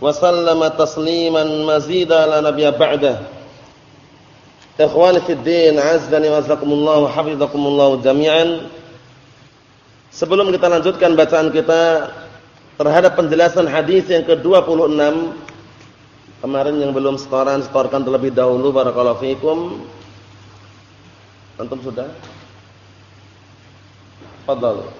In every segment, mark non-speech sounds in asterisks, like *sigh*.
wa sallama tasliman mazida la nabiyya ba'dah. Ikhwani fid din, azdani wa azakumullah wa jami'an. Sebelum kita lanjutkan bacaan kita terhadap penjelasan hadis yang ke-26 kemarin yang belum setoran setorkan terlebih dahulu barakallahu fikum. Antum sudah? Fadhal.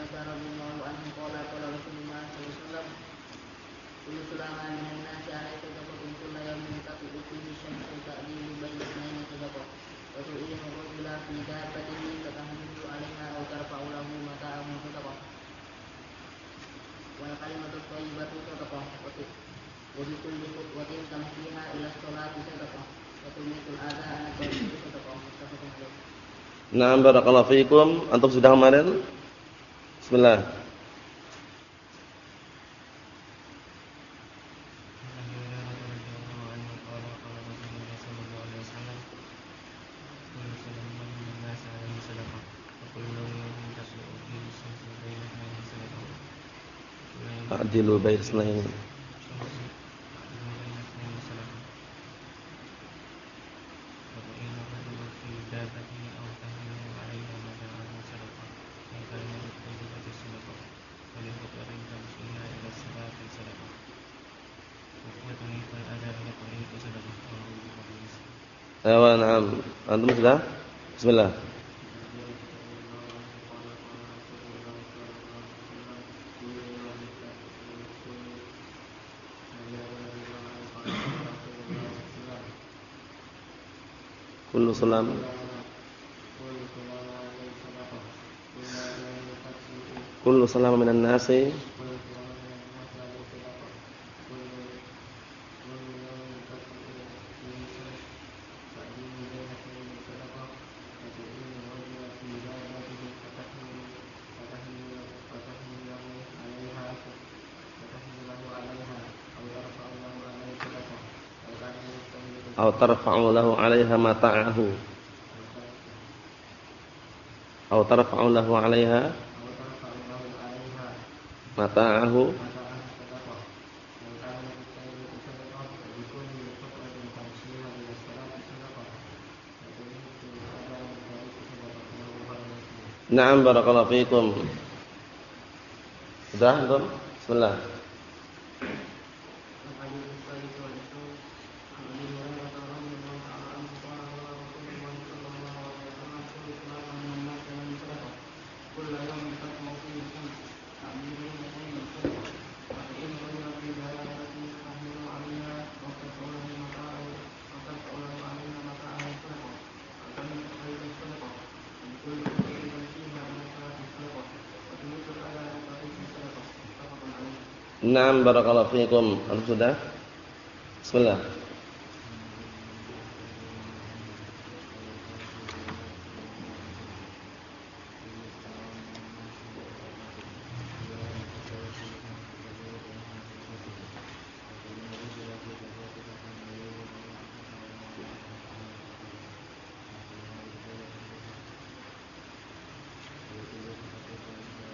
Nah, barakallahu fiikum. Antum sudah kemarin? Bismillah. Adilu baik Ayo, na'am. Antum sudah? Bismillah. Kullu salam. Kullu salam minan nasi tarfa'u lahu 'alaiha mata'ahu atau tarfa'u lahu 'alaiha mata'ahu Naam barakallahu fiikum. Sudah, Antum? Bismillah. Naam barakallahu fiikum. Antum sudah? Bismillah.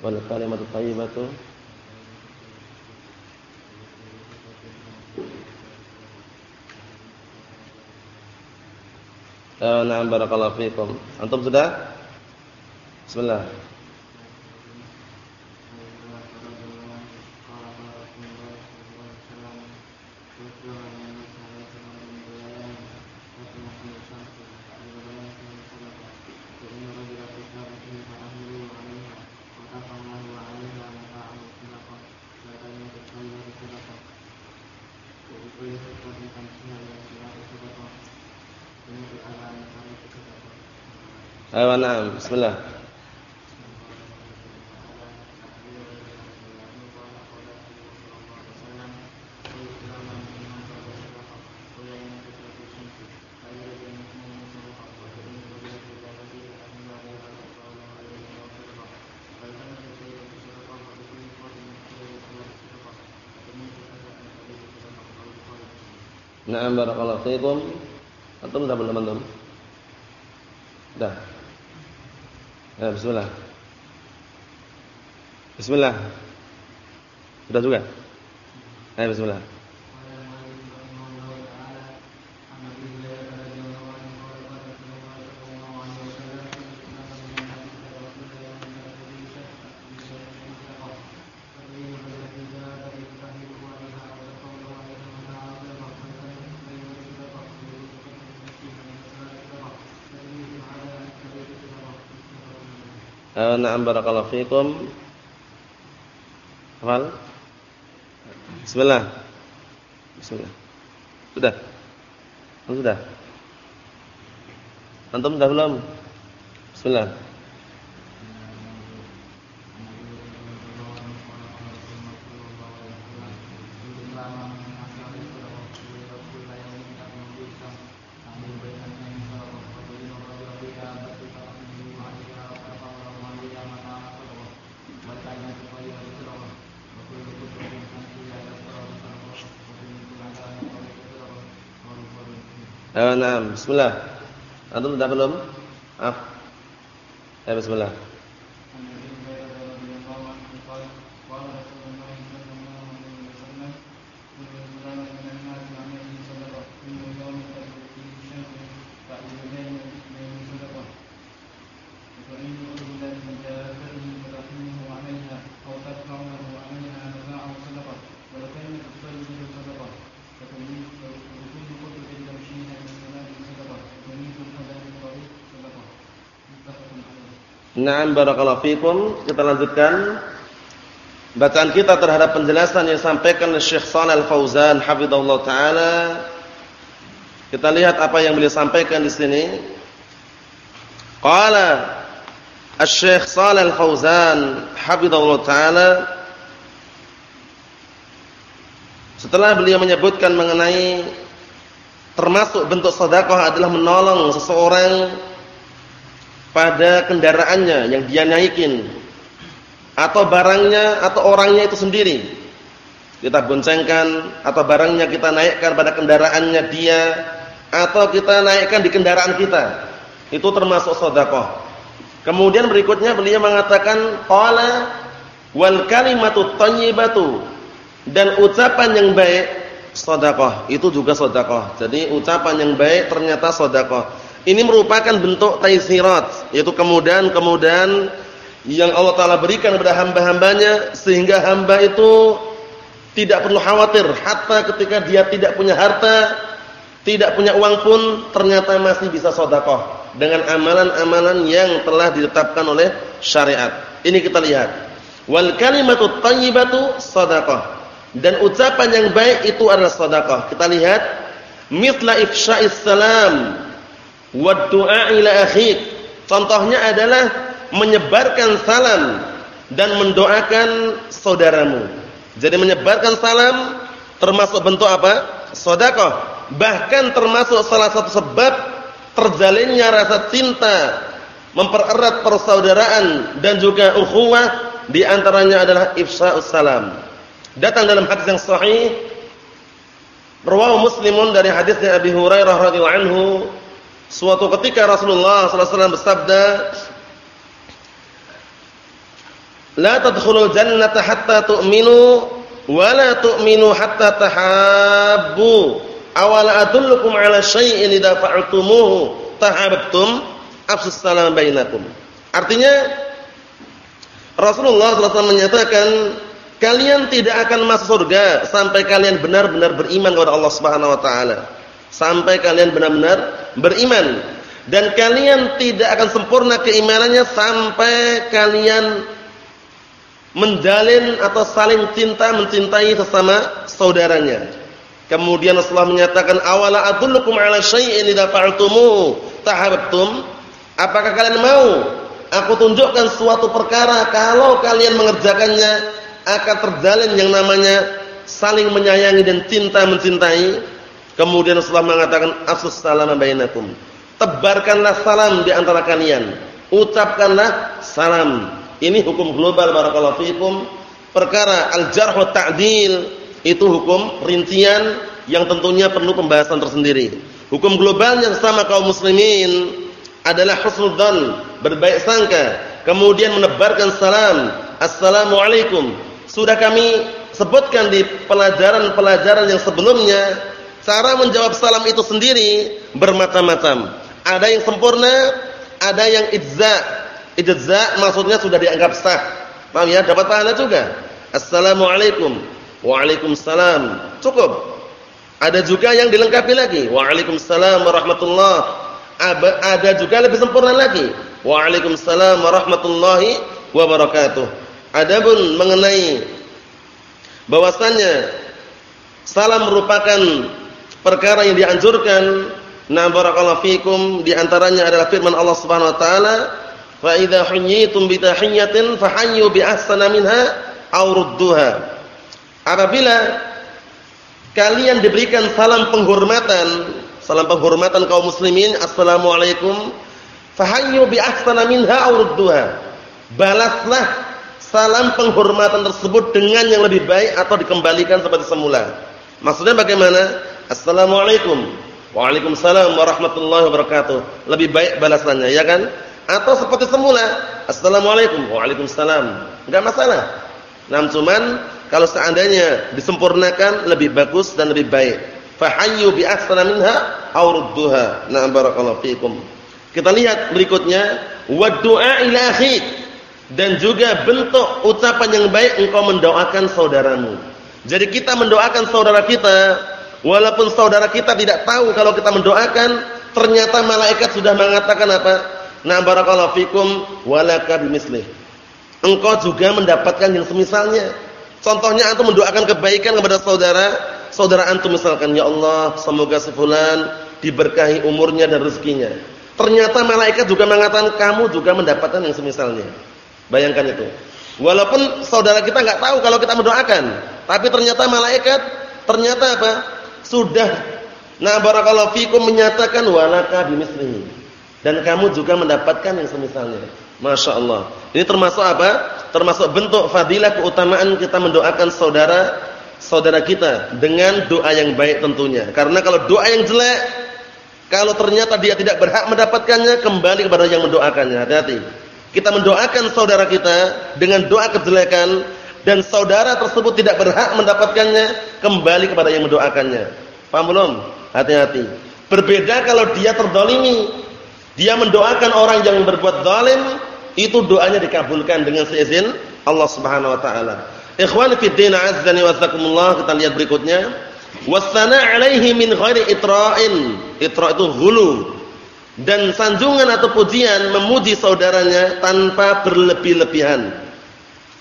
Wal kalimatu thayyibatu Uh, na'am barakallahu fikum. Antum sudah? Bismillah. Ayo na'am, bismillah. Na'am barakallahu fiikum. Antum sudah belum antum? Dah. Ya, bismillah. Bismillah. Sudah juga? Ayo bismillah. Eh, na'am barakallahu fikum. Hafal? Bismillah. Bismillah. Sudah? Sudah? Antum sudah belum? Bismillah. Bismillah. Antum sudah belum? Ah. Ya, bismillah. Naam barakallahu fikum. Kita lanjutkan bacaan kita terhadap penjelasan yang disampaikan oleh Syekh Shalal Fauzan hafizallahu taala. Kita lihat apa yang beliau sampaikan di sini. Qala Asy-Syaikh Shalal Fauzan hafizallahu taala setelah beliau menyebutkan mengenai termasuk bentuk sedekah adalah menolong seseorang pada kendaraannya yang dia naikin. Atau barangnya atau orangnya itu sendiri. Kita boncengkan atau barangnya kita naikkan pada kendaraannya dia atau kita naikkan di kendaraan kita. Itu termasuk sedekah. Kemudian berikutnya beliau mengatakan qala wal kalimatu thayyibatu dan ucapan yang baik sedekah. Itu juga sedekah. Jadi ucapan yang baik ternyata sedekah ini merupakan bentuk taisirat, yaitu kemudahan-kemudahan yang Allah taala berikan kepada hamba-hambanya sehingga hamba itu tidak perlu khawatir hatta ketika dia tidak punya harta, tidak punya uang pun ternyata masih bisa sedekah dengan amalan-amalan yang telah ditetapkan oleh syariat. Ini kita lihat. Wal kalimatu thayyibatu sedekah. Dan ucapan yang baik itu adalah sedekah. Kita lihat mithla ifsya'is salam wa du'a ila akhik. Contohnya adalah menyebarkan salam dan mendoakan saudaramu. Jadi menyebarkan salam termasuk bentuk apa? Sedekah. Bahkan termasuk salah satu sebab terjalinnya rasa cinta, mempererat persaudaraan dan juga ukhuwah di antaranya adalah ifsa'us salam. Datang dalam hadis yang sahih Rawahu Muslimun dari hadisnya Abi Hurairah radhiyallahu anhu Suatu ketika Rasulullah wasallam bersabda, "La tadkhulul jannata hatta tu'minu wa la tu'minu hatta tahabbu." Awala adullukum ala syai'in idza fa'altumuhu tahabbtum afsus salam bainakum. Artinya Rasulullah SAW menyatakan kalian tidak akan masuk surga sampai kalian benar-benar beriman kepada Allah Subhanahu wa taala. Sampai kalian benar-benar beriman dan kalian tidak akan sempurna keimanannya sampai kalian menjalin atau saling cinta mencintai sesama saudaranya. Kemudian Rasulullah menyatakan awala adullukum ala syai'in idza fa'altumu tahabbtum? Apakah kalian mau aku tunjukkan suatu perkara kalau kalian mengerjakannya akan terjalin yang namanya saling menyayangi dan cinta mencintai. Kemudian Rasulullah mengatakan asus salam bainakum. Tebarkanlah salam di antara kalian. Ucapkanlah salam. Ini hukum global barakallahu fikum. Perkara al-jarh ta'dil itu hukum rincian yang tentunya perlu pembahasan tersendiri. Hukum global yang sama kaum muslimin adalah husnudzan, berbaik sangka, kemudian menebarkan salam, assalamualaikum. Sudah kami sebutkan di pelajaran-pelajaran yang sebelumnya, cara menjawab salam itu sendiri bermacam-macam. Ada yang sempurna, ada yang idza. Idza maksudnya sudah dianggap sah. Paham ya? Dapat pahala juga. Assalamualaikum. Waalaikumsalam. Cukup. Ada juga yang dilengkapi lagi. Waalaikumsalam warahmatullahi Ada juga lebih sempurna lagi. Waalaikumsalam warahmatullahi wabarakatuh. Adapun mengenai bahwasannya salam merupakan perkara yang dianjurkan. Nah barakallahu fikum di antaranya adalah firman Allah Subhanahu wa taala, "Fa idza huyyitum bi tahiyyatin bi ahsana minha aw rudduha." Apabila kalian diberikan salam penghormatan, salam penghormatan kaum muslimin, assalamualaikum, fahayyu bi ahsana minha aw rudduha. Balaslah salam penghormatan tersebut dengan yang lebih baik atau dikembalikan seperti semula. Maksudnya bagaimana? Assalamualaikum. Waalaikumsalam warahmatullahi wabarakatuh. Lebih baik balasannya, ya kan? Atau seperti semula. Assalamualaikum. Waalaikumsalam. Enggak masalah. Nah, cuman kalau seandainya disempurnakan lebih bagus dan lebih baik. Fahayyu bi ahsana minha aw rudduha. Na'am barakallahu fikum. Kita lihat berikutnya wa du'a ila dan juga bentuk ucapan yang baik engkau mendoakan saudaramu. Jadi kita mendoakan saudara kita walaupun saudara kita tidak tahu kalau kita mendoakan, ternyata malaikat sudah mengatakan apa? Na barakallahu fikum walaka bimislih. Engkau juga mendapatkan yang semisalnya. Contohnya antum mendoakan kebaikan kepada saudara, saudara antum misalkan, ya Allah, semoga si fulan diberkahi umurnya dan rezekinya. Ternyata malaikat juga mengatakan kamu juga mendapatkan yang semisalnya. Bayangkan itu. Walaupun saudara kita nggak tahu kalau kita mendoakan, tapi ternyata malaikat ternyata apa? Sudah nah barakallahu fikum menyatakan walaka bimislihi. Dan kamu juga mendapatkan yang semisalnya. Masya Allah. Ini termasuk apa? Termasuk bentuk fadilah keutamaan kita mendoakan saudara saudara kita dengan doa yang baik tentunya. Karena kalau doa yang jelek, kalau ternyata dia tidak berhak mendapatkannya, kembali kepada yang mendoakannya. Hati-hati. Kita mendoakan saudara kita dengan doa kejelekan dan saudara tersebut tidak berhak mendapatkannya, kembali kepada yang mendoakannya. Paham belum? Hati-hati. Berbeda kalau dia terdolimi dia mendoakan orang yang berbuat zalim, itu doanya dikabulkan dengan seizin Allah Subhanahu wa taala. Ikhwani fi din azzani wa takumullah, kita lihat berikutnya. Wasana 'alaihi min ghairi itra'in. Itra' itu hulu. Dan sanjungan atau pujian memuji saudaranya tanpa berlebih-lebihan.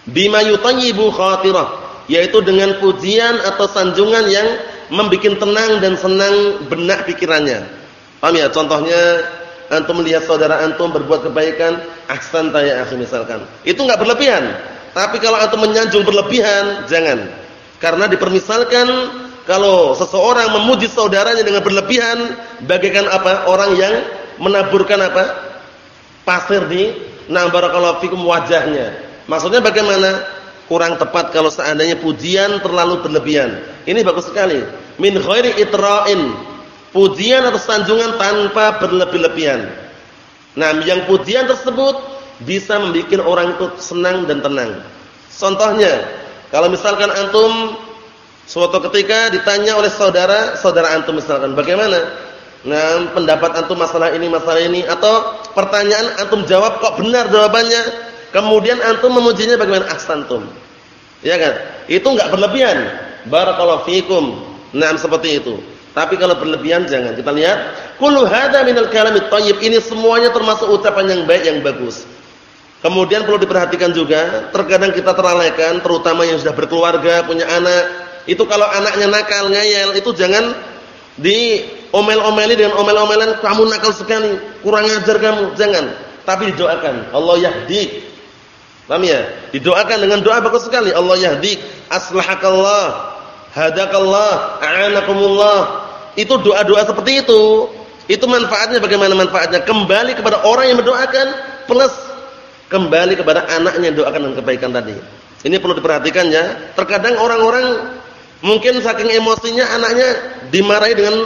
Bima yutayyibu khatirah, yaitu dengan pujian atau sanjungan yang membuat tenang dan senang benak pikirannya. Paham ya? Contohnya antum melihat saudara antum berbuat kebaikan, ahsan ya akhi misalkan. Itu enggak berlebihan. Tapi kalau antum menyanjung berlebihan, jangan. Karena dipermisalkan kalau seseorang memuji saudaranya dengan berlebihan, bagaikan apa? Orang yang menaburkan apa? Pasir di nah barakallahu fikum wajahnya. Maksudnya bagaimana? Kurang tepat kalau seandainya pujian terlalu berlebihan. Ini bagus sekali. Min khairi itra'in pujian atau sanjungan tanpa berlebih-lebihan. Nah, yang pujian tersebut bisa membuat orang itu senang dan tenang. Contohnya, kalau misalkan antum suatu ketika ditanya oleh saudara, saudara antum misalkan, bagaimana? Nah, pendapat antum masalah ini, masalah ini atau pertanyaan antum jawab kok benar jawabannya. Kemudian antum memujinya bagaimana ahsantum. Ya kan? Itu enggak berlebihan. Barakallahu fikum. Nah, seperti itu. Tapi kalau berlebihan jangan. Kita lihat, kullu hadza minal kalamit thayyib. Ini semuanya termasuk ucapan yang baik yang bagus. Kemudian perlu diperhatikan juga, terkadang kita terlalaikan terutama yang sudah berkeluarga, punya anak. Itu kalau anaknya nakal, ngeyel, itu jangan di omel-omeli dengan omel-omelan kamu nakal sekali, kurang ajar kamu, jangan. Tapi didoakan, Allah yahdi. Paham ya? Didoakan dengan doa bagus sekali, Allah yahdi, aslahakallah, hadakallah, a'anakumullah. Itu doa-doa seperti itu. Itu manfaatnya bagaimana manfaatnya? Kembali kepada orang yang mendoakan plus kembali kepada anaknya doakan dengan kebaikan tadi. Ini perlu diperhatikan ya. Terkadang orang-orang mungkin saking emosinya anaknya dimarahi dengan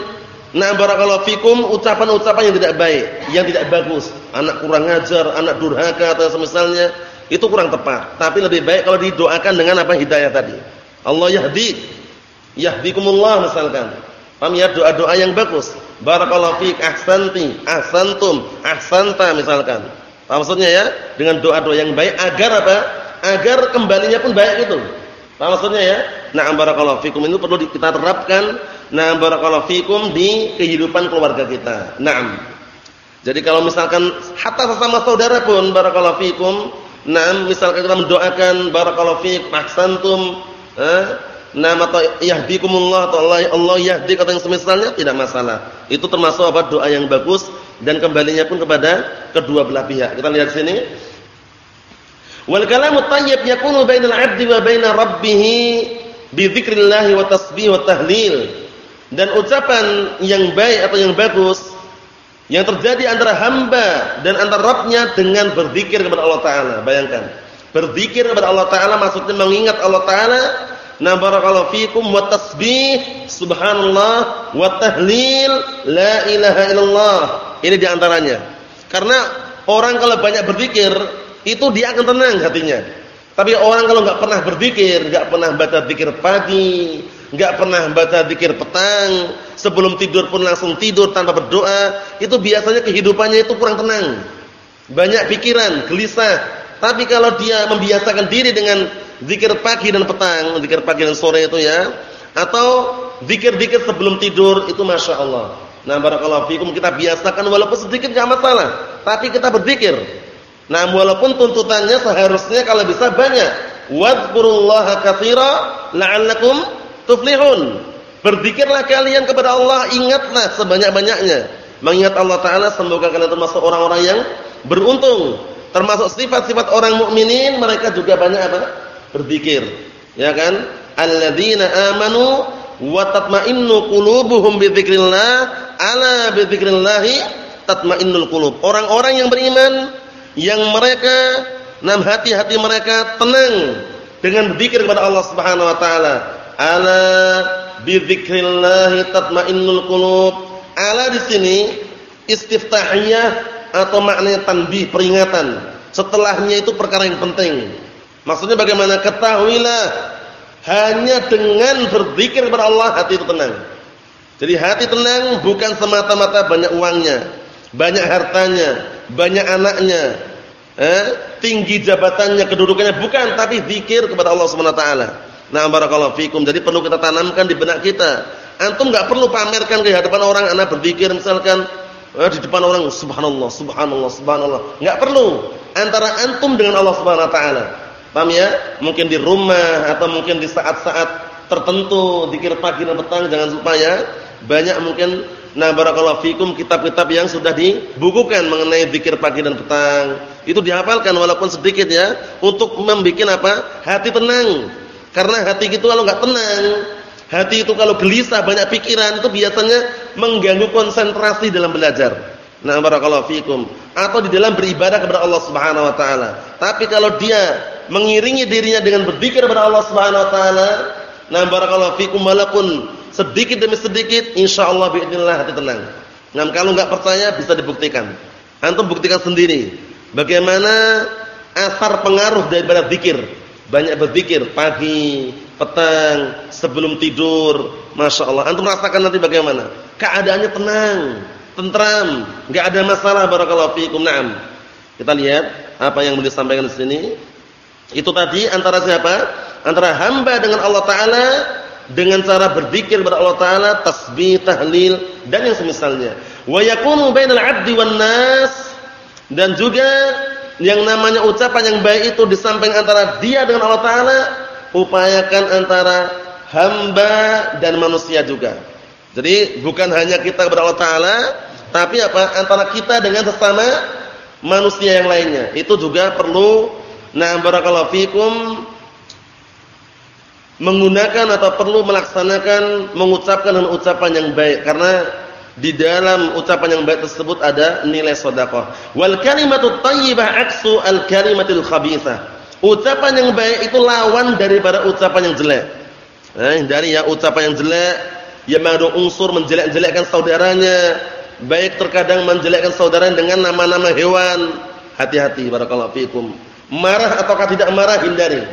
Nah barakallahu fikum ucapan-ucapan yang tidak baik, yang tidak bagus. Anak kurang ngajar, anak durhaka atau semisalnya, itu kurang tepat. Tapi lebih baik kalau didoakan dengan apa hidayah tadi. Allah yahdi. Yahdikumullah misalkan. Paham ya doa-doa yang bagus. Barakallahu fik, ahsanti, ahsantum, ahsanta misalkan. Paham maksudnya ya? Dengan doa-doa yang baik agar apa? Agar kembalinya pun baik itu. Paham maksudnya ya? Nah, barakallahu fikum itu perlu kita terapkan Nah, barakallahu fikum di kehidupan keluarga kita. Naam. Jadi kalau misalkan hatta sesama saudara pun barakallahu fikum, nah misalkan kita mendoakan barakallahu fik, ahsantum, eh, nama atau yahdikumullah atau Allah Allah yahdi kata yang semisalnya tidak masalah. Itu termasuk apa doa yang bagus dan kembalinya pun kepada kedua belah pihak. Kita lihat sini. Wal kalamu thayyib yakunu bainal 'abdi wa baina rabbih bi dzikrillah wa tasbih wa tahlil dan ucapan yang baik atau yang bagus yang terjadi antara hamba dan antara Rabbnya dengan berzikir kepada Allah Taala. Bayangkan, berzikir kepada Allah Taala maksudnya mengingat Allah Taala. Na barakallahu fikum wa tasbih subhanallah wa tahlil la ilaha illallah. Ini di antaranya. Karena orang kalau banyak berzikir itu dia akan tenang hatinya. Tapi orang kalau nggak pernah berzikir, nggak pernah baca zikir pagi, nggak pernah baca zikir petang, sebelum tidur pun langsung tidur tanpa berdoa, itu biasanya kehidupannya itu kurang tenang. Banyak pikiran, gelisah. Tapi kalau dia membiasakan diri dengan zikir pagi dan petang, zikir pagi dan sore itu ya, atau zikir-zikir sebelum tidur itu masya Allah. Nah barakallahu fikum kita biasakan walaupun sedikit nggak masalah, tapi kita berzikir. Nah walaupun tuntutannya seharusnya kalau bisa banyak. Wadkurullaha katsira la'allakum tuflihun. Berzikirlah kalian kepada Allah, ingatlah sebanyak-banyaknya. Mengingat Allah taala semoga kalian termasuk orang-orang yang beruntung. Termasuk sifat-sifat orang mukminin mereka juga banyak apa? Berzikir. Ya kan? Alladzina amanu wa tatma'innu qulubuhum bidzikrillah, ala bidzikrillah tatma'innul qulub. Orang-orang yang beriman yang mereka nam hati-hati mereka tenang dengan berzikir kepada Allah Subhanahu wa taala Ala bidzikrillah tatmainnul qulub. Ala di sini istiftahiyah atau maknanya tanbih peringatan. Setelahnya itu perkara yang penting. Maksudnya bagaimana? Ketahuilah hanya dengan berzikir kepada Allah hati itu tenang. Jadi hati tenang bukan semata-mata banyak uangnya, banyak hartanya, banyak anaknya, eh, tinggi jabatannya, kedudukannya bukan, tapi zikir kepada Allah Subhanahu wa taala. Nah, barakallahu fikum. Jadi perlu kita tanamkan di benak kita. Antum enggak perlu pamerkan ke hadapan orang anak berzikir misalkan eh, di depan orang subhanallah, subhanallah, subhanallah. Enggak perlu. Antara antum dengan Allah Subhanahu wa taala. Paham ya? Mungkin di rumah atau mungkin di saat-saat tertentu zikir pagi dan petang jangan lupa ya. Banyak mungkin nah barakallahu fikum kitab-kitab yang sudah dibukukan mengenai zikir pagi dan petang. Itu dihafalkan walaupun sedikit ya untuk membuat apa? Hati tenang karena hati itu kalau nggak tenang, hati itu kalau gelisah, banyak pikiran itu biasanya mengganggu konsentrasi dalam belajar. Nah, barakallahu fikum. Atau di dalam beribadah kepada Allah Subhanahu wa taala. Tapi kalau dia mengiringi dirinya dengan berzikir kepada Allah Subhanahu wa taala, nah barakallahu fikum walaupun sedikit demi sedikit insyaallah باذنillah hati tenang. Nah, kalau nggak percaya bisa dibuktikan. Antum buktikan sendiri bagaimana asar pengaruh daripada zikir banyak berzikir pagi, petang, sebelum tidur. Masya Allah. Antum rasakan nanti bagaimana? Keadaannya tenang, tentram, nggak ada masalah. Barakallahu fiikum. Naam. Kita lihat apa yang boleh disampaikan di sini. Itu tadi antara siapa? Antara hamba dengan Allah Taala dengan cara berzikir kepada Allah Taala, tasbih, tahlil dan yang semisalnya. Wa yakunu bainal 'abdi wan nas dan juga yang namanya ucapan yang baik itu di samping antara dia dengan Allah Taala upayakan antara hamba dan manusia juga. Jadi bukan hanya kita kepada Allah Taala, tapi apa antara kita dengan sesama manusia yang lainnya. Itu juga perlu nah barakallahu fikum menggunakan atau perlu melaksanakan mengucapkan dengan ucapan yang baik karena di dalam ucapan yang baik tersebut ada nilai sedekah. Wal kalimatut thayyibah aksu al kalimatil khabithah. Ucapan yang baik itu lawan daripada ucapan yang jelek. Nah, dari ya ucapan yang jelek yang mengandung unsur menjelek-jelekkan saudaranya, baik terkadang menjelekkan saudara dengan nama-nama hewan. Hati-hati barakallahu fikum. Marah ataukah tidak marah hindari.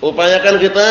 Upayakan kita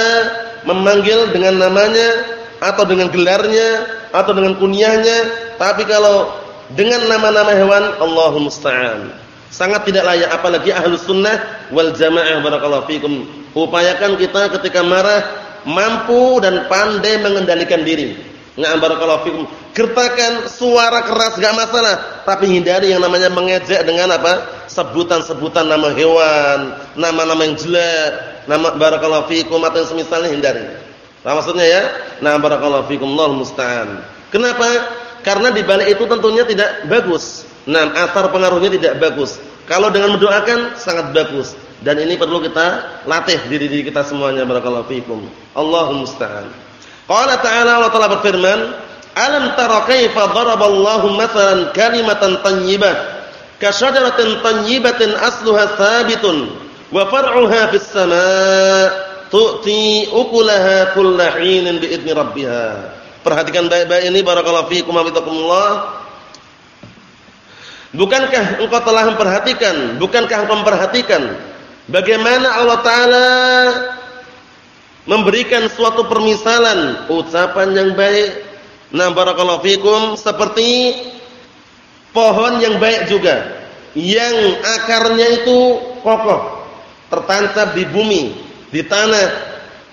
memanggil dengan namanya atau dengan gelarnya atau dengan kunyahnya, tapi kalau dengan nama-nama hewan Allahumma musta'an. Sangat tidak layak apalagi ahlus sunnah wal jamaah barakallahu fikum. Upayakan kita ketika marah mampu dan pandai mengendalikan diri. Na'am barakallahu fikum. Gertakan suara keras enggak masalah. Tapi hindari yang namanya mengejek dengan apa? Sebutan-sebutan nama hewan nama-nama yang jelek nama barakallahu fikum atau semisalnya hindari Nah, maksudnya ya? Nah, barakallahu fikum Allah musta'an. Kenapa? Karena di balik itu tentunya tidak bagus. Nah, asar pengaruhnya tidak bagus. Kalau dengan mendoakan sangat bagus dan ini perlu kita latih diri diri kita semuanya barakallahu fikum. Allahu musta'an. Qala ta'ala Allah Ta'ala berfirman, "Alam tara kaifa daraballahu mathalan kalimatan thayyibah ka syajaratin thayyibatin asluha thabitun wa far'uha fis sama' tu'ti ukulaha kullahinin bi'idni rabbiha." Perhatikan baik-baik ini barakallahu fiikum wa Bukankah engkau telah memperhatikan, bukankah engkau memperhatikan bagaimana Allah taala memberikan suatu permisalan ucapan yang baik. Nah, barakallahu fikum seperti pohon yang baik juga yang akarnya itu kokoh, tertancap di bumi, di tanah,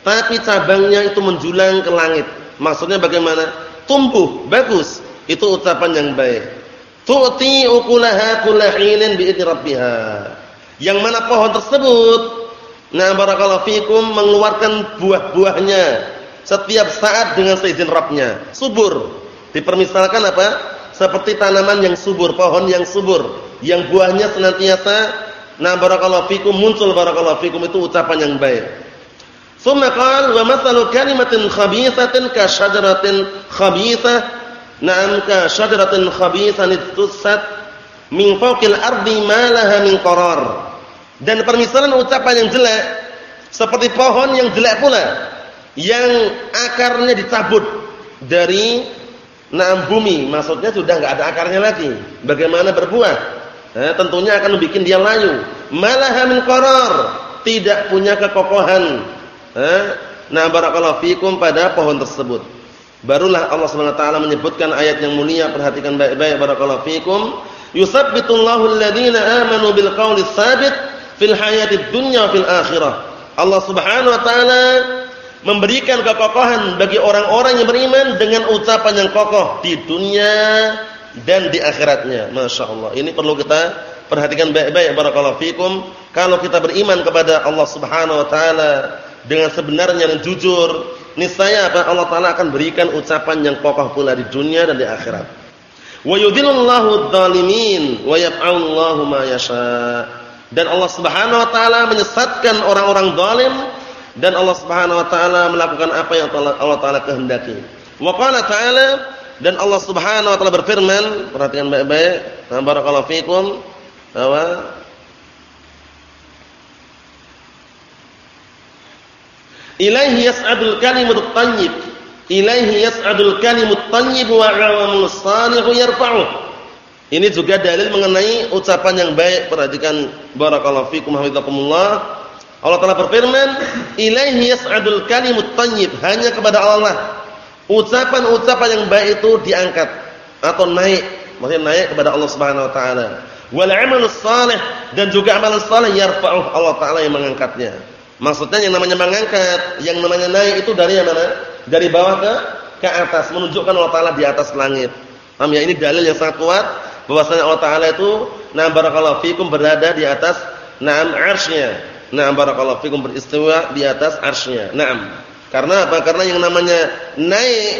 tapi cabangnya itu menjulang ke langit. Maksudnya bagaimana? Tumbuh bagus. Itu ucapan yang baik. Tu'ti ukulaha kullahinin bi'idni rabbiha. Yang mana pohon tersebut nah barakallahu fikum mengeluarkan buah-buahnya setiap saat dengan seizin Rabbnya. Subur. Dipermisalkan apa? Seperti tanaman yang subur, pohon yang subur, yang buahnya senantiasa nah barakallahu fikum muncul barakallahu fikum itu ucapan yang baik. Summa qala wa mathalu kalimatin khabithatin ka syajaratin khabithah Na'am ka syajaratin khabithan tussat min fawqil ardi ma laha min qarar. Dan permisalan ucapan yang jelek seperti pohon yang jelek pula yang akarnya dicabut dari na'am bumi, maksudnya sudah enggak ada akarnya lagi. Bagaimana berbuah? Eh, tentunya akan membuat dia layu. Malaha min qarar, tidak punya kekokohan. Eh, nah barakallahu fikum pada pohon tersebut. Barulah Allah Subhanahu wa taala menyebutkan ayat yang mulia, perhatikan baik-baik barakallahu fikum. Yusabbitullahu alladhina amanu bil qawli tsabit fil hayatid dunya fil akhirah. Allah Subhanahu wa taala memberikan kekokohan bagi orang-orang yang beriman dengan ucapan yang kokoh di dunia dan di akhiratnya. Masya Allah. Ini perlu kita perhatikan baik-baik barakallahu fikum. Kalau kita beriman kepada Allah Subhanahu wa taala dengan sebenarnya dan jujur, niscaya apa Allah taala akan berikan ucapan yang kokoh pula di dunia dan di akhirat. Wa yudhillullahu adh-dhalimin wa yaf'alullahu ma yasha. Dan Allah Subhanahu wa taala menyesatkan orang-orang zalim dan Allah Subhanahu wa taala melakukan apa yang Allah taala kehendaki. Wa qala ta'ala dan Allah Subhanahu wa taala berfirman, perhatikan baik-baik, barakallahu fikum, bahwa Ilaihi yas'adul kalimut thayyib. Ilaihi yas'adul kalimut thayyib wa 'amalus salihu yarfa'uh. Ini juga dalil mengenai ucapan yang baik. Perhatikan barakallahu fikum hafizakumullah. Allah Taala berfirman, "Ilaihi yas'adul kalimut thayyib." Hanya kepada Allah ucapan-ucapan yang baik itu diangkat atau naik, maksudnya naik kepada Allah Subhanahu wa taala. Wal salih dan juga amalan saleh yarfa'u Allah taala yang mengangkatnya. Maksudnya yang namanya mengangkat, yang namanya naik itu dari mana? Dari bawah ke ke atas, menunjukkan Allah taala di atas langit. Paham ya? Ini dalil yang sangat kuat bahwasanya Allah taala itu na barakallahu fikum berada di atas na'am 'arsy-Nya Nah, barakallahu fikum beristiwa di atas arsy-Nya. Naam. Karena apa? Karena yang namanya naik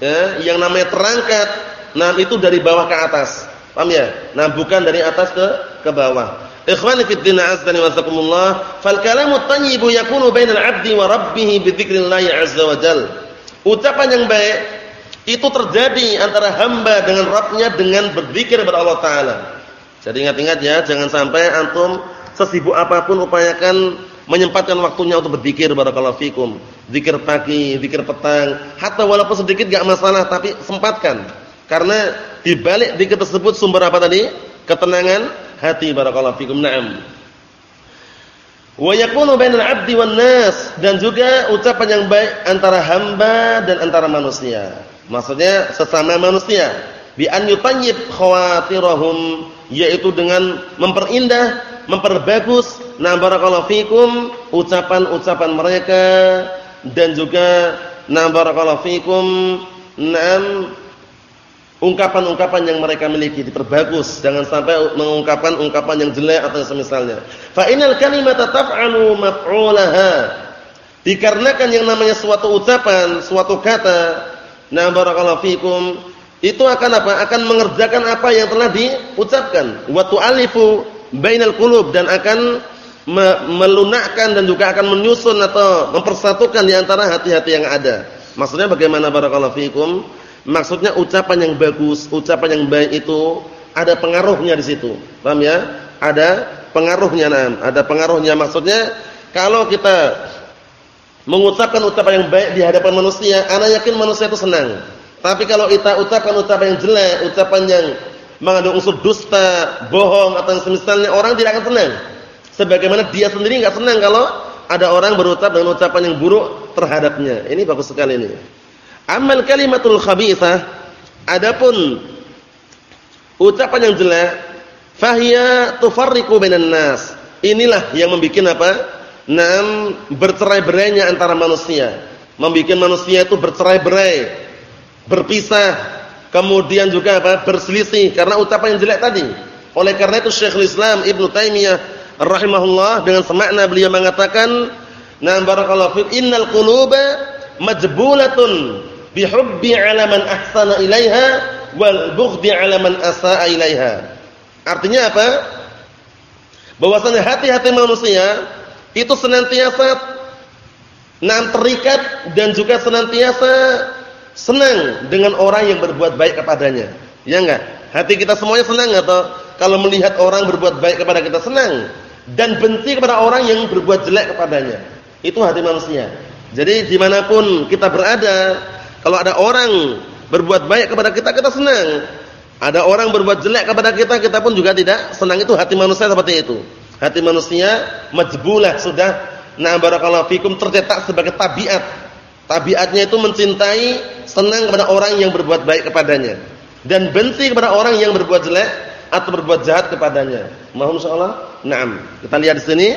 ya, yang namanya terangkat, nah itu dari bawah ke atas. Paham ya? Nah, bukan dari atas ke ke bawah. Ikhwani fid din azdani wa zakumullah, fal kalamu thayyibu yakunu bainal 'abdi wa rabbih bi dzikrillah azza wa jal. Ucapan yang baik itu terjadi antara hamba dengan Rabbnya dengan berzikir kepada Allah taala. Jadi ingat-ingat ya, jangan sampai antum Sesibuk apa pun upayakan menyempatkan waktunya untuk berzikir barakallahu fikum. Zikir pagi, zikir petang, hatta walaupun sedikit enggak masalah tapi sempatkan. Karena di balik zikir tersebut sumber apa tadi? Ketenangan hati barakallahu fikum. Naam. Wa yakunu bainal 'abdi wan nas dan juga ucapan yang baik antara hamba dan antara manusia. Maksudnya sesama manusia bi an yutayyib khawatirahum yaitu dengan memperindah memperbagus. Na barakallahu fikum ucapan-ucapan mereka dan juga na barakallahu fikum nam ungkapan-ungkapan yang mereka miliki diperbagus jangan sampai mengungkapkan ungkapan yang jelek atau semisalnya. Fa innal kalimata taf'alu maf'ulaha. Dikarenakan yang namanya suatu ucapan suatu kata na barakallahu fikum itu akan apa? Akan mengerjakan apa yang telah diucapkan. Wa tu'alifu bainal qulub dan akan me melunakkan dan juga akan menyusun atau mempersatukan di antara hati-hati yang ada. Maksudnya bagaimana barakallahu fikum? Maksudnya ucapan yang bagus, ucapan yang baik itu ada pengaruhnya di situ. Paham ya? Ada pengaruhnya nah, ada pengaruhnya maksudnya kalau kita mengucapkan ucapan yang baik di hadapan manusia, ana yakin manusia itu senang. Tapi kalau kita ucapkan ucapan yang jelek, ucapan yang mengandung unsur dusta, bohong atau semisalnya orang tidak akan senang. Sebagaimana dia sendiri enggak senang kalau ada orang berucap dengan ucapan yang buruk terhadapnya. Ini bagus sekali ini. Amal kalimatul khabithah adapun ucapan yang jelek fahiya tufarriqu bainan nas. Inilah yang membuat apa? Nam bercerai-berainya antara manusia. Membuat manusia itu bercerai-berai, berpisah kemudian juga apa berselisih karena ucapan yang jelek tadi. Oleh karena itu Syekhul Islam Ibnu Taimiyah rahimahullah dengan semakna beliau mengatakan, "Na barakallahu fik innal quluba majbulatun bihubbi 'ala man ahsana ilaiha wal bughdi 'ala man asaa ilaiha." Artinya apa? Bahwasanya hati-hati manusia itu senantiasa nan terikat dan juga senantiasa senang dengan orang yang berbuat baik kepadanya. Ya enggak? Hati kita semuanya senang atau kalau melihat orang berbuat baik kepada kita senang dan benci kepada orang yang berbuat jelek kepadanya. Itu hati manusia. Jadi di mana pun kita berada, kalau ada orang berbuat baik kepada kita, kita senang. Ada orang berbuat jelek kepada kita, kita pun juga tidak senang. Itu hati manusia seperti itu. Hati manusia majbulah sudah na barakallahu fikum tercetak sebagai tabiat. Tabiatnya itu mencintai senang kepada orang yang berbuat baik kepadanya dan benci kepada orang yang berbuat jelek atau berbuat jahat kepadanya. Mohon insyaallah. Naam. Kita lihat di sini.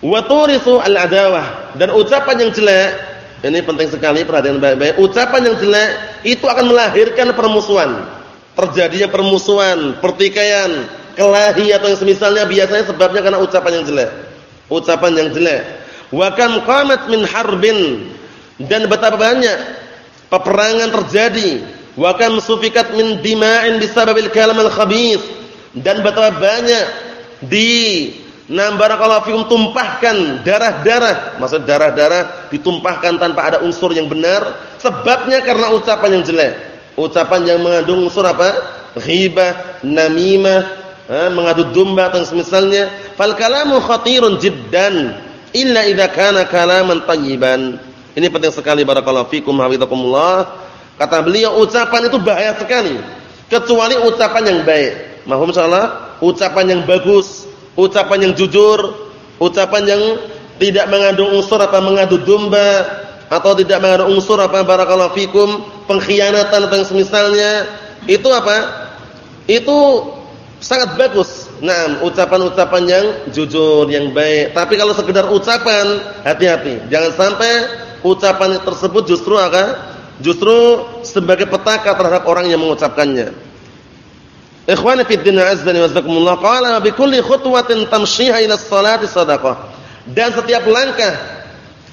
Wa turithu al-adawah dan ucapan yang jelek ini penting sekali perhatian baik-baik. Ucapan yang jelek itu akan melahirkan permusuhan. Terjadinya permusuhan, pertikaian, kelahi atau yang semisalnya biasanya sebabnya karena ucapan yang jelek. Ucapan yang jelek. Wa kam qamat min harbin dan betapa banyak peperangan terjadi wa kam sufikat min dima'in bisababil kalam al-khabith dan betapa banyak di Nah barakallahu fikum tumpahkan darah-darah, maksud darah-darah ditumpahkan tanpa ada unsur yang benar, sebabnya karena ucapan yang jelek. Ucapan yang mengandung unsur apa? Ghibah, namimah, eh, mengadu domba atau semisalnya. Fal kalamu khatirun jiddan illa idza kana kalaman tayyiban. Ini penting sekali barakallahu fikum hafizakumullah. Kata beliau ucapan itu bahaya sekali kecuali ucapan yang baik. Mahum salah, ucapan yang bagus, ucapan yang jujur, ucapan yang tidak mengandung unsur apa mengadu domba atau tidak mengandung unsur apa barakallahu fikum pengkhianatan atau semisalnya itu apa? Itu sangat bagus. Nah, ucapan-ucapan yang jujur, yang baik. Tapi kalau sekedar ucapan, hati-hati. Jangan sampai ucapan tersebut justru apa? Justru sebagai petaka terhadap orang yang mengucapkannya. Ikhwani fi din azza wa jazakumullah qala bi kulli khutwatin tamshiha ila sholati sadaqah. Dan setiap langkah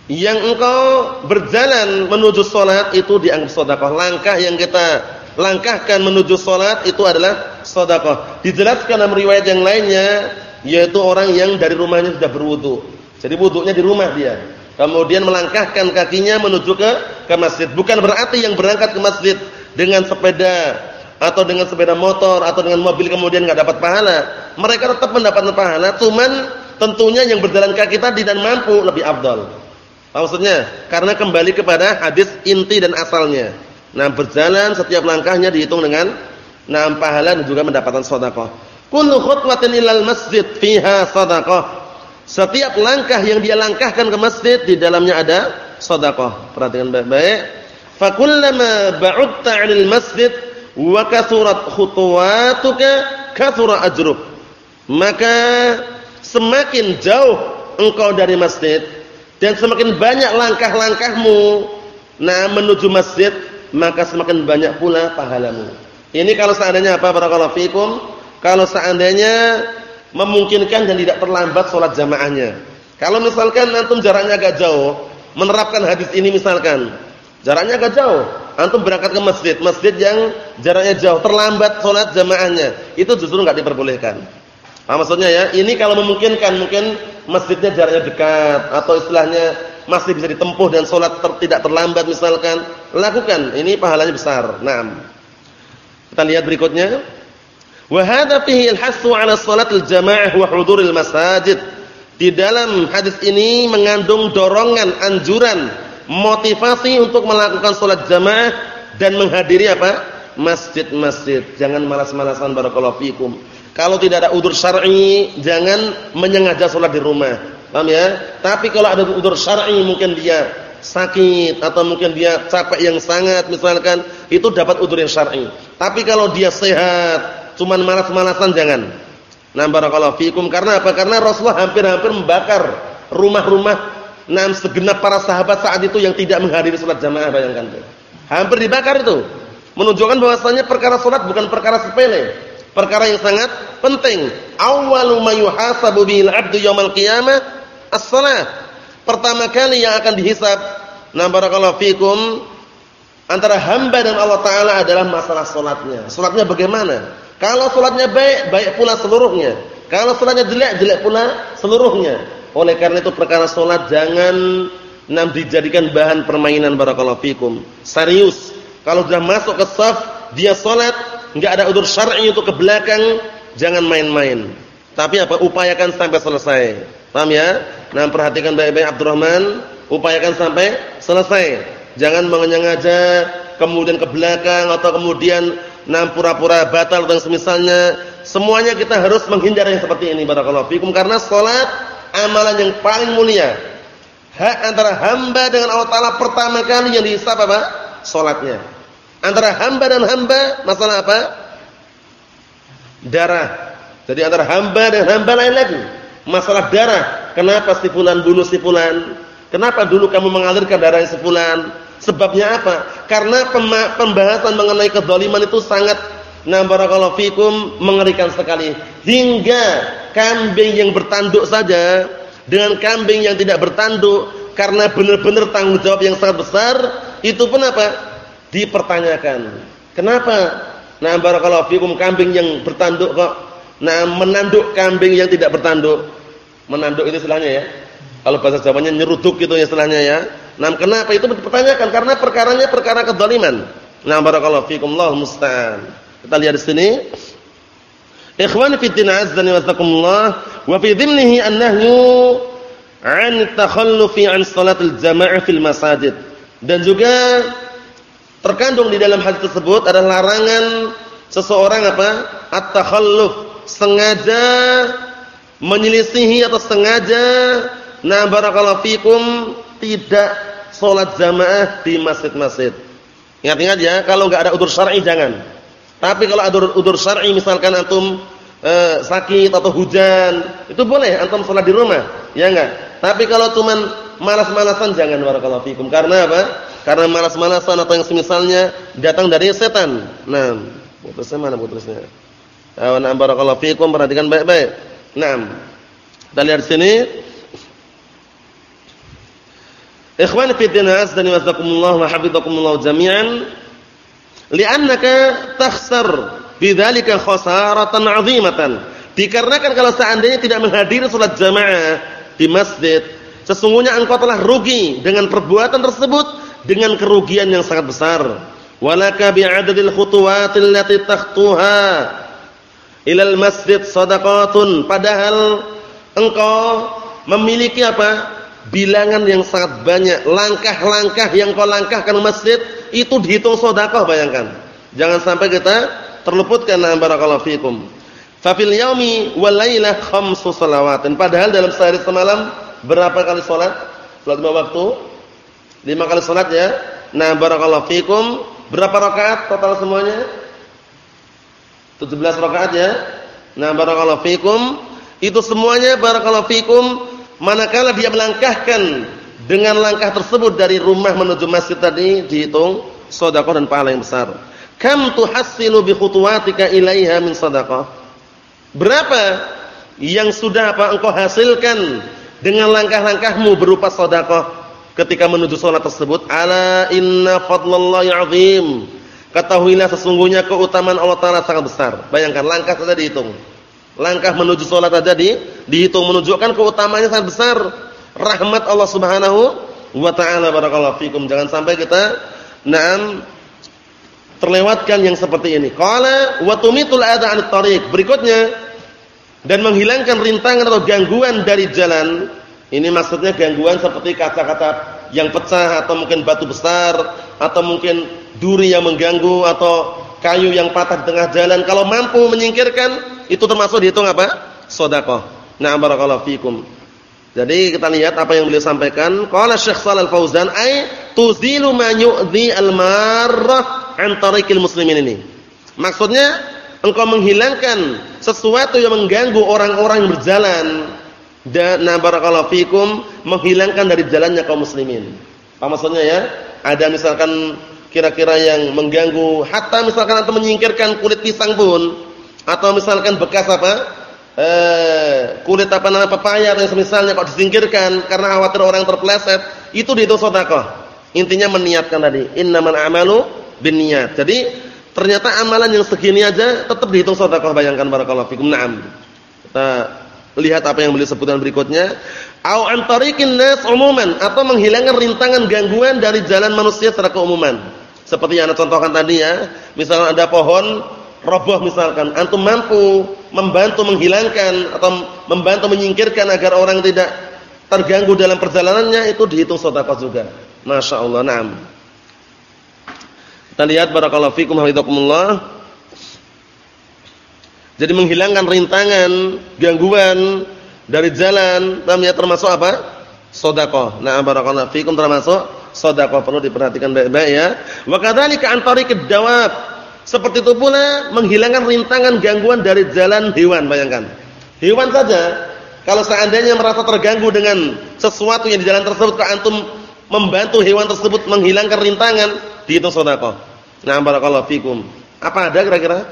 yang engkau berjalan menuju salat itu dianggap sedekah. Langkah yang kita langkahkan menuju salat itu adalah sedekah. Dijelaskan dalam riwayat yang lainnya yaitu orang yang dari rumahnya sudah berwudu. Jadi wudunya di rumah dia. Kemudian melangkahkan kakinya menuju ke ke masjid. Bukan berarti yang berangkat ke masjid dengan sepeda atau dengan sepeda motor atau dengan mobil kemudian enggak dapat pahala. Mereka tetap mendapatkan pahala, cuman tentunya yang berjalan kaki tadi dan mampu lebih afdal. Maksudnya karena kembali kepada hadis inti dan asalnya. Nah, berjalan setiap langkahnya dihitung dengan nah pahala dan juga mendapatkan sedekah. Kullu khutwatin ilal masjid fiha sedekah. Setiap langkah yang dia langkahkan ke masjid di dalamnya ada sedekah. Perhatikan baik-baik. Fa kullama ba'udta 'anil masjid wa kathurat khutuwatuka kathura ajruk. Maka semakin jauh engkau dari masjid dan semakin banyak langkah-langkahmu nah menuju masjid, maka semakin banyak pula pahalamu. Ini kalau seandainya apa barakallahu fikum? Kalau seandainya memungkinkan dan tidak terlambat sholat jamaahnya. Kalau misalkan antum jaraknya agak jauh, menerapkan hadis ini misalkan, jaraknya agak jauh, antum berangkat ke masjid, masjid yang jaraknya jauh, terlambat sholat jamaahnya, itu justru nggak diperbolehkan. Apa maksudnya ya? Ini kalau memungkinkan, mungkin masjidnya jaraknya dekat atau istilahnya masih bisa ditempuh dan sholat ter, tidak terlambat misalkan, lakukan. Ini pahalanya besar. Nah, kita lihat berikutnya. Wa hadza fihi al-hassu 'ala shalatil jamaah wa huduril. Di dalam hadis ini mengandung dorongan, anjuran, motivasi untuk melakukan salat jamaah dan menghadiri apa? masjid-masjid. Jangan malas-malasan barakallahu fikum. Kalau tidak ada udur syar'i, jangan menyengaja sholat di rumah. Paham ya? Tapi kalau ada udur syar'i, mungkin dia sakit atau mungkin dia capek yang sangat misalkan, itu dapat udur yang syar'i. Tapi kalau dia sehat, cuman malas-malasan jangan. Nah, barakallahu fikum karena apa? Karena Rasulullah hampir-hampir membakar rumah-rumah enam segenap para sahabat saat itu yang tidak menghadiri salat jamaah bayangkan. Hampir dibakar itu. Menunjukkan bahwasanya perkara salat bukan perkara sepele perkara yang sangat penting. Awwalu ma yuhasabu bil 'abdu as-shalah. Pertama kali yang akan dihisab, na barakallahu fikum, antara hamba dan Allah taala adalah masalah salatnya. Salatnya bagaimana? Kalau salatnya baik, baik pula seluruhnya. Kalau salatnya jelek, jelek pula seluruhnya. Oleh karena itu perkara salat jangan nam dijadikan bahan permainan barakallahu fikum. Serius. Kalau sudah masuk ke saf, dia salat enggak ada udur syar'i untuk ke belakang, jangan main-main. Tapi apa? Upayakan sampai selesai. Paham ya? Nah, perhatikan baik-baik Abdurrahman, upayakan sampai selesai. Jangan mengenyengaja kemudian ke belakang atau kemudian nah pura-pura batal dan semisalnya. Semuanya kita harus menghindari yang seperti ini barakallahu fikum karena salat amalan yang paling mulia. Hak antara hamba dengan Allah Taala pertama kali yang dihisab apa? Salatnya. Antara hamba dan hamba masalah apa? Darah. Jadi antara hamba dan hamba lain lagi. Masalah darah. Kenapa si fulan bunuh si fulan? Kenapa dulu kamu mengalirkan darah si fulan? Sebabnya apa? Karena pembahasan mengenai kezaliman itu sangat nah barakallahu fikum mengerikan sekali. Hingga kambing yang bertanduk saja dengan kambing yang tidak bertanduk karena benar-benar tanggung jawab yang sangat besar, itu pun apa? dipertanyakan. Kenapa? Nah, barakallahu fikum kambing yang bertanduk kok nah menanduk kambing yang tidak bertanduk. Menanduk itu istilahnya ya. Kalau bahasa Jawanya nyeruduk gitu ya istilahnya ya. Nah, kenapa itu dipertanyakan? Karena perkaranya perkara kezaliman. Nah, barakallahu fikum Allah musta'an. Kita lihat di sini. Ikhwani fi din azza wa jazakumullah wa fi dhimnihi an-nahyu 'an takhallufi 'an salatil jama'ah fil masajid. Dan juga Terkandung di dalam hadis tersebut adalah larangan seseorang apa? At-takhalluf, sengaja menyelisihi atau sengaja nah barakallahu fikum tidak sholat jamaah di masjid-masjid. Ingat-ingat ya, kalau nggak ada udur syar'i jangan. Tapi kalau ada udur syar'i misalkan antum eh, sakit atau hujan, itu boleh antum sholat di rumah, ya enggak? Tapi kalau cuman malas-malasan jangan barakallahu fikum. Karena apa? Karena malas-malasan atau yang semisalnya datang dari setan. Nah, putusnya mana putusnya? Awan barakallahu fikum, perhatikan baik-baik. Nah, kita lihat sini. Ikhwan fi din dan wasakumullah wa hafizakumullah jami'an. Li'annaka takhsar bidzalika khasaratan 'azimatan. Dikarenakan kalau seandainya tidak menghadiri salat jamaah di masjid, sesungguhnya engkau telah rugi dengan perbuatan tersebut dengan kerugian yang sangat besar. Walaka bi'adadil khutuwatil lati takhtuha ilal masjid sadaqatun. Padahal engkau memiliki apa? Bilangan yang sangat banyak. Langkah-langkah yang kau langkahkan masjid itu dihitung sedekah bayangkan. Jangan sampai kita terluputkan barakallahu fikum. Fa fil yaumi wal lailah khamsu salawatin. Padahal dalam sehari semalam berapa kali salat salat lima waktu? Lima kali salat ya. Nah barakallahu fikum. Berapa rakaat total semuanya 17 rakaat ya. Nah, barakallahu fikum. Itu semuanya barakallahu fikum manakala dia melangkahkan dengan langkah tersebut dari rumah menuju masjid tadi dihitung sedekah dan pahala yang besar. Kam tuhassilu bi khutuwatika ilaiha min sadaqah? Berapa yang sudah apa engkau hasilkan dengan langkah-langkahmu berupa sedekah ketika menuju salat tersebut? Ala inna fadlallahi azim. Ketahuilah sesungguhnya keutamaan Allah Taala sangat besar. Bayangkan langkah saja dihitung. Langkah menuju sholat saja di, dihitung menunjukkan keutamaannya sangat besar. Rahmat Allah Subhanahu wa taala barakallahu fikum. Jangan sampai kita na'am terlewatkan yang seperti ini. Qala wa tumitul adha 'anit. Berikutnya dan menghilangkan rintangan atau gangguan dari jalan. Ini maksudnya gangguan seperti kata-kata yang pecah atau mungkin batu besar atau mungkin duri yang mengganggu atau kayu yang patah di tengah jalan kalau mampu menyingkirkan itu termasuk dihitung apa? sedekah. Nah, barakallahu fikum. Jadi kita lihat apa yang beliau sampaikan. Qala Syekh Shalal Fauzan ay tuzilu ma yu'dhi al-marrah an tariqil muslimin ini. Maksudnya engkau menghilangkan sesuatu yang mengganggu orang-orang yang berjalan dan na barakallahu fikum menghilangkan dari jalannya kaum muslimin. Apa maksudnya ya? Ada misalkan kira-kira yang mengganggu hatta misalkan atau menyingkirkan kulit pisang pun atau misalkan bekas apa eh, kulit apa namanya pepaya yang semisalnya kok disingkirkan karena khawatir orang terpeleset itu dihitung sedekah. Intinya meniatkan tadi innamal a'malu binniyat. Jadi ternyata amalan yang segini aja tetap dihitung sedekah bayangkan barakallahu fikum. Na'am. Kita lihat apa yang beliau sebutkan berikutnya. Au antarikin nas umuman atau menghilangkan rintangan gangguan dari jalan manusia secara keumuman. Seperti yang anda contohkan tadi ya. Misalnya ada pohon roboh misalkan antum mampu membantu menghilangkan atau membantu menyingkirkan agar orang tidak terganggu dalam perjalanannya itu dihitung sedekah juga. Masya Allah na'am. Kita lihat barakallahu fikum hafizakumullah jadi menghilangkan rintangan, gangguan dari jalan, namanya termasuk apa? Sedekah. Nah, barakallahu fikum termasuk sedekah perlu diperhatikan baik-baik ya. Wa kadzalika an tariqid. Seperti itu pula menghilangkan rintangan gangguan dari jalan hewan, bayangkan. Hewan saja kalau seandainya merasa terganggu dengan sesuatu yang di jalan tersebut, antum membantu hewan tersebut menghilangkan rintangan, dihitung sedekah. Nah, barakallahu fikum. Apa ada kira-kira?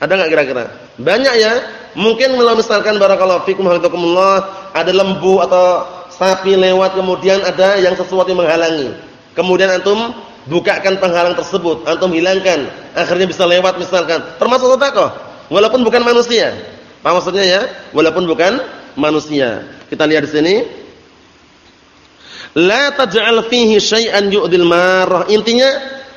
Ada enggak kira-kira? Banyak ya. Mungkin kalau misalkan barakallahu fikum ada lembu atau sapi lewat kemudian ada yang sesuatu yang menghalangi. Kemudian antum bukakan penghalang tersebut, antum hilangkan, akhirnya bisa lewat misalkan. Termasuk sedekah walaupun bukan manusia. Apa maksudnya ya? Walaupun bukan manusia. Kita lihat di sini. La taj'al fihi syai'an yu'dil marah. Intinya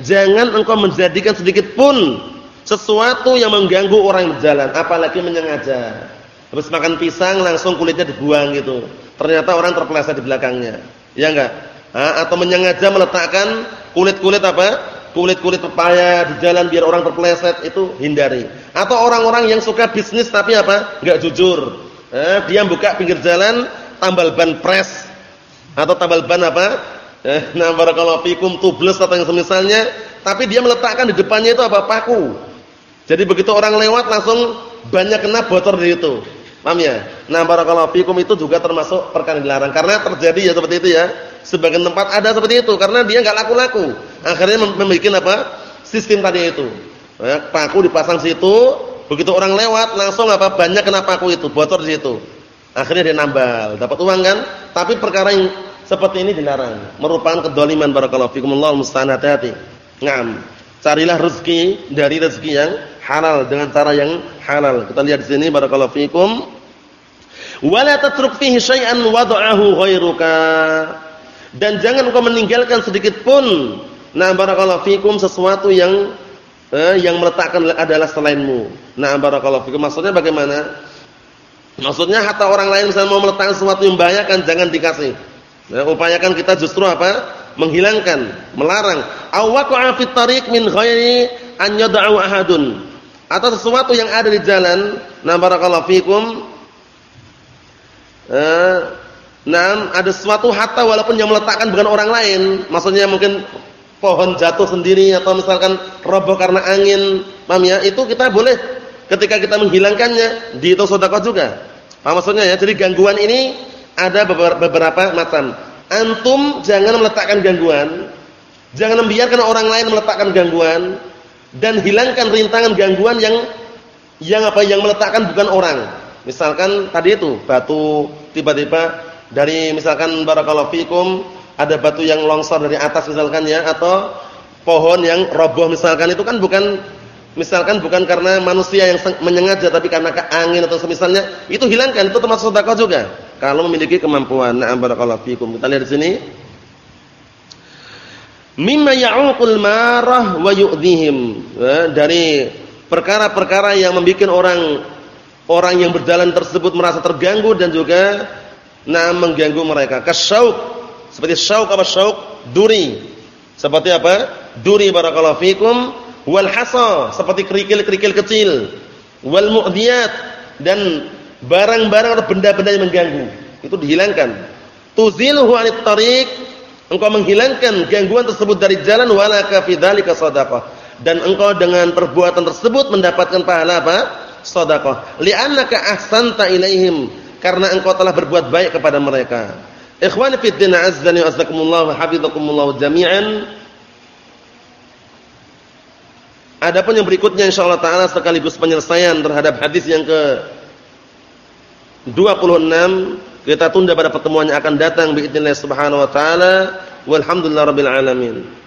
jangan engkau menjadikan sedikit pun sesuatu yang mengganggu orang berjalan, apalagi menyengaja. Habis makan pisang langsung kulitnya dibuang gitu. Ternyata orang terpeleset di belakangnya. Ya enggak? Ha? atau menyengaja meletakkan kulit-kulit apa? Kulit-kulit pepaya di jalan biar orang terpeleset itu hindari. Atau orang-orang yang suka bisnis tapi apa? Enggak jujur. Eh, dia buka pinggir jalan tambal ban pres atau tambal ban apa? Eh, *laughs* nah barakallahu fikum tubles atau yang semisalnya, tapi dia meletakkan di depannya itu apa? paku. Jadi begitu orang lewat langsung banyak kena bocor di itu. Paham ya? Nah barakallahu fikum itu juga termasuk perkara dilarang karena terjadi ya seperti itu ya. Sebagian tempat ada seperti itu karena dia enggak laku-laku. Akhirnya membuat apa? Sistem tadi itu. Ya, paku dipasang situ, begitu orang lewat langsung apa banyak kena paku itu, bocor di situ. Akhirnya dia nambal, dapat uang kan? Tapi perkara yang seperti ini dilarang, merupakan kedoliman barakallahu fikum Allah musta'an hati-hati. Ngam. Carilah rezeki dari rezeki yang halal dengan cara yang halal. Kita lihat di sini barakallahu fikum. Wala tatruk fihi syai'an wada'ahu ghairuka. Dan jangan kau meninggalkan sedikit pun nah barakallahu fikum sesuatu yang eh, yang meletakkan adalah selainmu. Nah, barakallahu fikum. Maksudnya bagaimana? Maksudnya hatta orang lain misalnya mau meletakkan sesuatu yang membahayakan jangan dikasih. Nah, upayakan kita justru apa? Menghilangkan, melarang. Awaqa'a fit tariq min ghairi an yad'u ahadun. Atau sesuatu yang ada di jalan, nah barakallahu fikum. Nah, ada sesuatu hatta walaupun yang meletakkan bukan orang lain, maksudnya mungkin pohon jatuh sendiri atau misalkan roboh karena angin, paham ya? Itu kita boleh ketika kita menghilangkannya dihitung sedekah juga. Paham maksudnya ya? Jadi gangguan ini ada beberapa macam. Antum jangan meletakkan gangguan, jangan membiarkan orang lain meletakkan gangguan dan hilangkan rintangan gangguan yang yang apa yang meletakkan bukan orang. Misalkan tadi itu batu tiba-tiba dari misalkan barakallahu fikum ada batu yang longsor dari atas misalkan ya atau pohon yang roboh misalkan itu kan bukan misalkan bukan karena manusia yang menyengaja tapi karena angin atau semisalnya itu hilangkan itu termasuk sedekah juga. Kalau memiliki kemampuan na'am barakallahu fikum. Kita lihat di sini mimma ya'uqul marah wa yu'dhihim ya, dari perkara-perkara yang membuat orang orang yang berjalan tersebut merasa terganggu dan juga nah mengganggu mereka kasyauq seperti syauk apa syauk? Duri. Seperti apa? Duri barakallahu fikum wal hasa, seperti kerikil-kerikil kecil. Wal mu'diyat dan barang-barang atau benda-benda yang mengganggu. Itu dihilangkan. Tuzilhu 'anit tariq, engkau menghilangkan gangguan tersebut dari jalan walaka fi dzalika shadaqah. Dan engkau dengan perbuatan tersebut mendapatkan pahala apa? Shadaqah. Li'annaka ahsanta ilaihim, karena engkau telah berbuat baik kepada mereka. Ikhwani fi din azzani wa azzakumullah wa jami'an. Adapun yang berikutnya insyaallah taala sekaligus penyelesaian terhadap hadis yang ke 26 kita tunda pada pertemuan yang akan datang bi idznillah subhanahu wa taala. Walhamdulillahirabbil alamin.